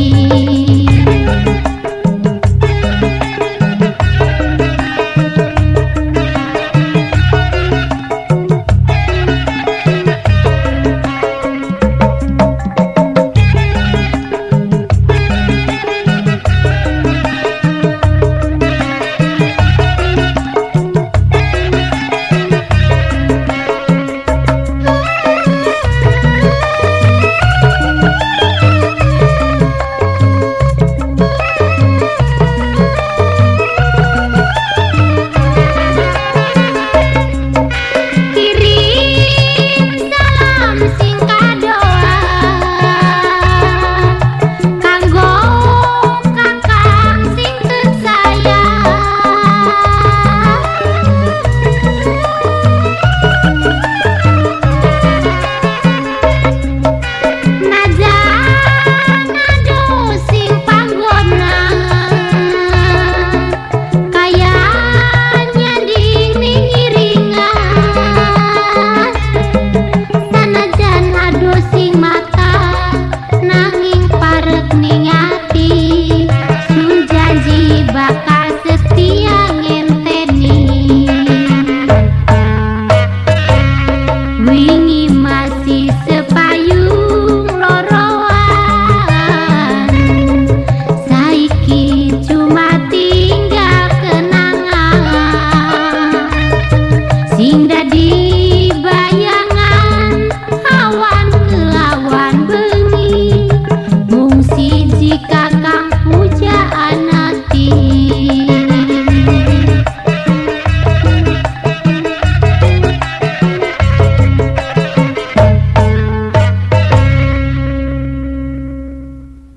ಬನ್ನಿ